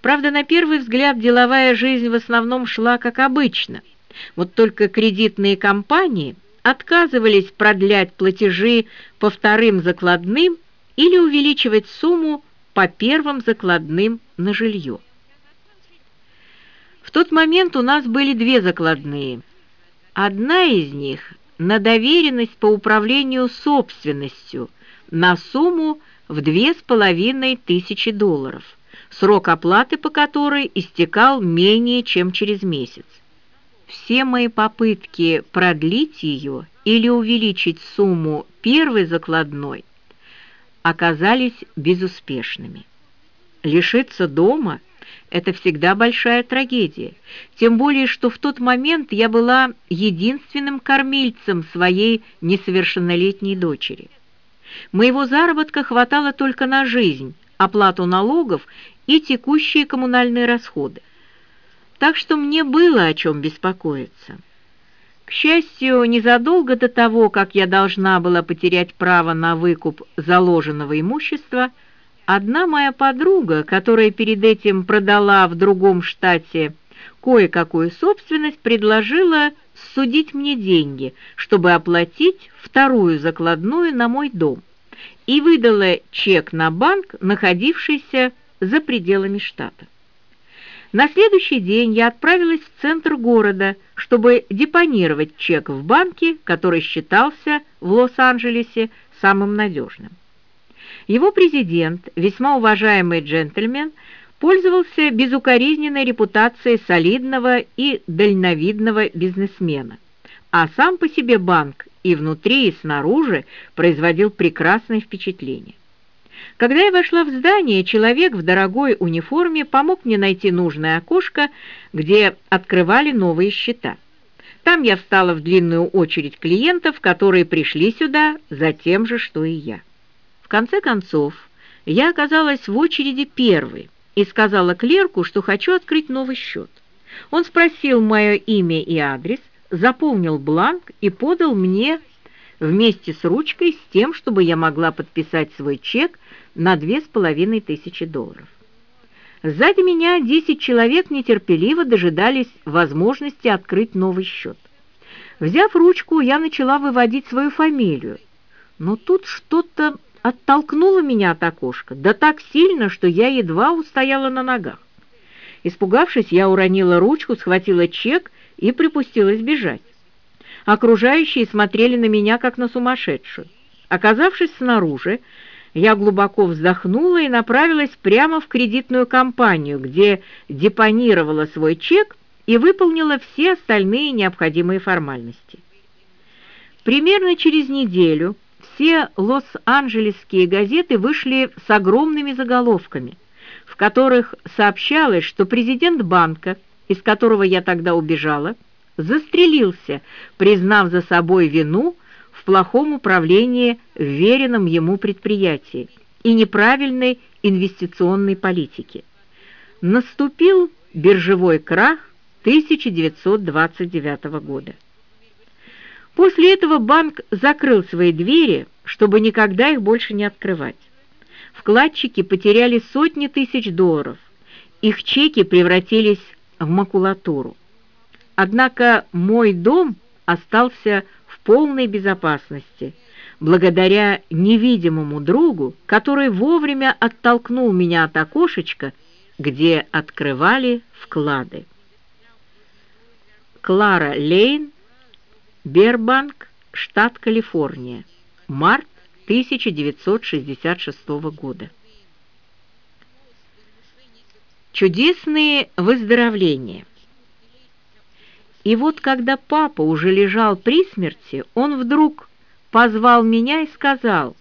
Правда, на первый взгляд деловая жизнь в основном шла как обычно. Вот только кредитные компании отказывались продлять платежи по вторым закладным или увеличивать сумму по первым закладным на жилье. В тот момент у нас были две закладные. Одна из них на доверенность по управлению собственностью на сумму в две с половиной тысячи долларов, срок оплаты по которой истекал менее чем через месяц. Все мои попытки продлить ее или увеличить сумму первой закладной оказались безуспешными. Лишиться дома – это всегда большая трагедия, тем более, что в тот момент я была единственным кормильцем своей несовершеннолетней дочери. Моего заработка хватало только на жизнь, оплату налогов и текущие коммунальные расходы. Так что мне было о чем беспокоиться. К счастью, незадолго до того, как я должна была потерять право на выкуп заложенного имущества, одна моя подруга, которая перед этим продала в другом штате кое-какую собственность, предложила судить мне деньги, чтобы оплатить вторую закладную на мой дом, и выдала чек на банк, находившийся за пределами штата. На следующий день я отправилась в центр города, чтобы депонировать чек в банке, который считался в Лос-Анджелесе самым надежным. Его президент, весьма уважаемый джентльмен, пользовался безукоризненной репутацией солидного и дальновидного бизнесмена, а сам по себе банк и внутри, и снаружи производил прекрасное впечатление. Когда я вошла в здание, человек в дорогой униформе помог мне найти нужное окошко, где открывали новые счета. Там я встала в длинную очередь клиентов, которые пришли сюда за тем же, что и я. В конце концов, я оказалась в очереди первой и сказала клерку, что хочу открыть новый счет. Он спросил мое имя и адрес, заполнил бланк и подал мне вместе с ручкой с тем, чтобы я могла подписать свой чек на две с половиной тысячи долларов. Сзади меня десять человек нетерпеливо дожидались возможности открыть новый счет. Взяв ручку, я начала выводить свою фамилию, но тут что-то оттолкнуло меня от окошка, да так сильно, что я едва устояла на ногах. Испугавшись, я уронила ручку, схватила чек и припустилась бежать. Окружающие смотрели на меня, как на сумасшедшую. Оказавшись снаружи, я глубоко вздохнула и направилась прямо в кредитную компанию, где депонировала свой чек и выполнила все остальные необходимые формальности. Примерно через неделю все лос-анджелесские газеты вышли с огромными заголовками, в которых сообщалось, что президент банка, из которого я тогда убежала, застрелился, признав за собой вину в плохом управлении веренном ему предприятии и неправильной инвестиционной политике. Наступил биржевой крах 1929 года. После этого банк закрыл свои двери, чтобы никогда их больше не открывать. Вкладчики потеряли сотни тысяч долларов, их чеки превратились в макулатуру. Однако мой дом остался в полной безопасности, благодаря невидимому другу, который вовремя оттолкнул меня от окошечка, где открывали вклады. Клара Лейн Бербанк, штат Калифорния. Март 1966 года. Чудесные выздоровления. И вот когда папа уже лежал при смерти, он вдруг позвал меня и сказал,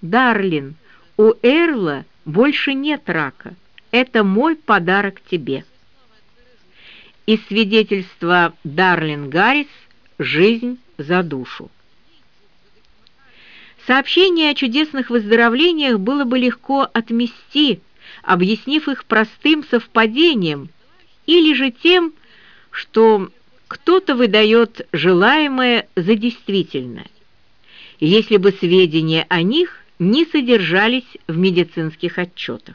«Дарлин, у Эрла больше нет рака. Это мой подарок тебе». И свидетельство Дарлин Гаррис Жизнь за душу. Сообщение о чудесных выздоровлениях было бы легко отмести, объяснив их простым совпадением или же тем, что кто-то выдает желаемое за действительное, если бы сведения о них не содержались в медицинских отчетах.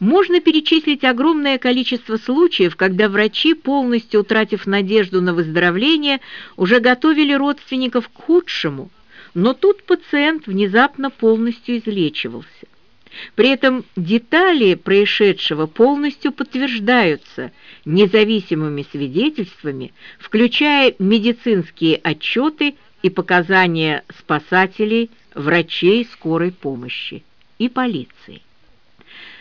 Можно перечислить огромное количество случаев, когда врачи, полностью утратив надежду на выздоровление, уже готовили родственников к худшему, но тут пациент внезапно полностью излечивался. При этом детали происшедшего полностью подтверждаются независимыми свидетельствами, включая медицинские отчеты и показания спасателей, врачей скорой помощи и полиции.